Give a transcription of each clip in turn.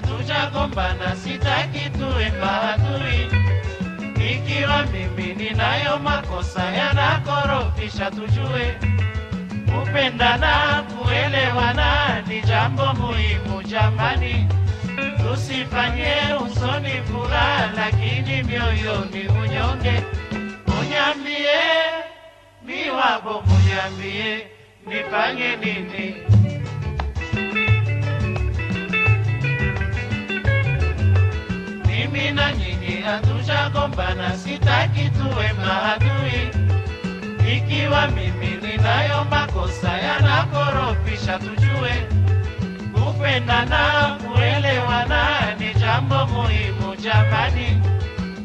hatujagombana, sitaki tuwe maadui. Ikiwa mimi ninayo makosa yanakorofisha, tujue kupendana, kuelewana ni jambo muhimu jamani, tusifanye usoni furaha, lakini mioyoni unyonge. Munyambie miwabo, munyambie nifanye nini? Na nyinyi hatujagombana, sitaki tuwe maadui. Ikiwa mimi ninayo makosa yanakorofisha, tujue kupendana, kuelewana ni jambo muhimu jamani.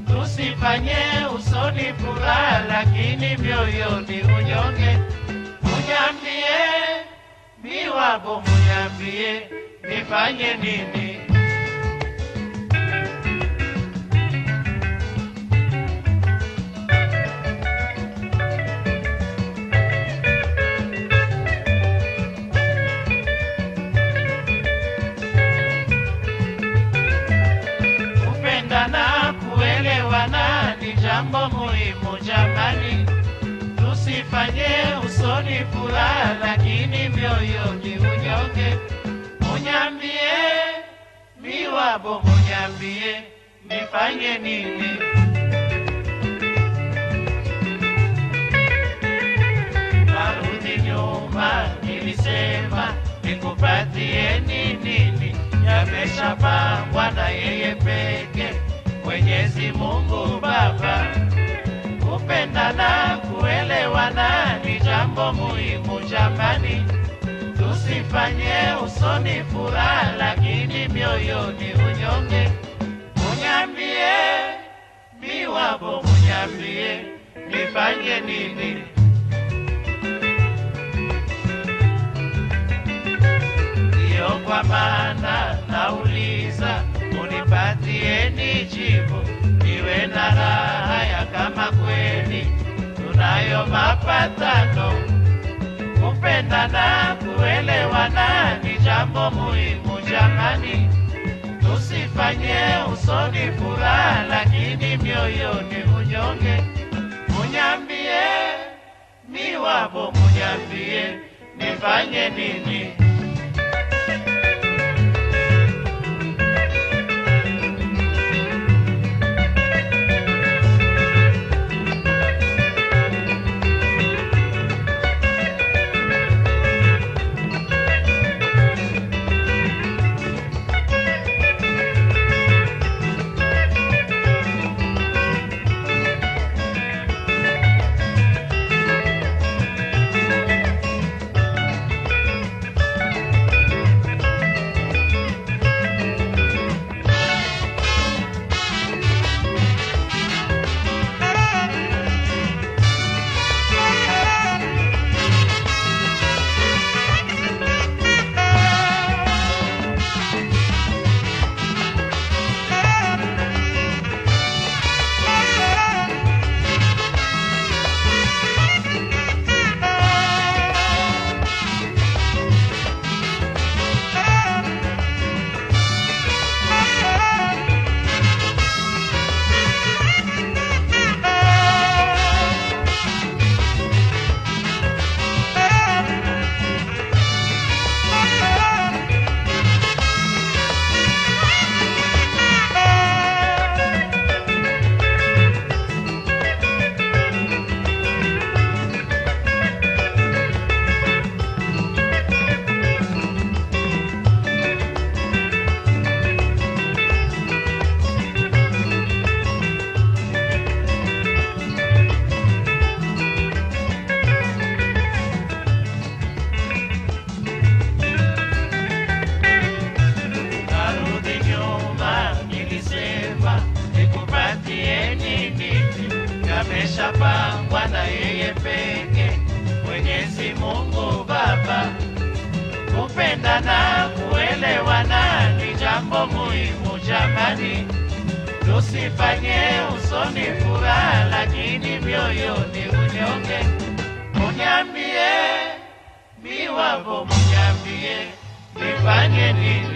Tusifanye usoni furaha, lakini mioyoni unyonge. Munyambie miwabo, munyambie nifanye nini? Jambo muhimu jamani. Tusifanye usoni furaha, lakini mioyoni unyonge. Munyambie miwabo, munyambie nifanye nini? Narudi nyuma, nilisema nikupatieni nini? Yameshapangwa na yeye peke, Mwenyezi Mungu Baba. Kupendana, kuelewana ni jambo muhimu jamani. Tusifanye usoni furaha, lakini mioyoni unyonge. Munyambie miwapo, munyambie nifanye nini? Tunayo mapatano. Kupendana, kuelewana ni jambo muhimu jamani. Tusifanye usoni furaha, lakini mioyoni unyonge. Munyambie miwapo, munyambie nifanye nini? Yameshapangwa na yeye peke, Mwenyezi Mungu Baba. Kupendana, kuelewana ni jambo muhimu jamani. Tusifanye usoni furaha, lakini mioyoni unyonge. Munyambie miwapo, munyambie nifanye nini?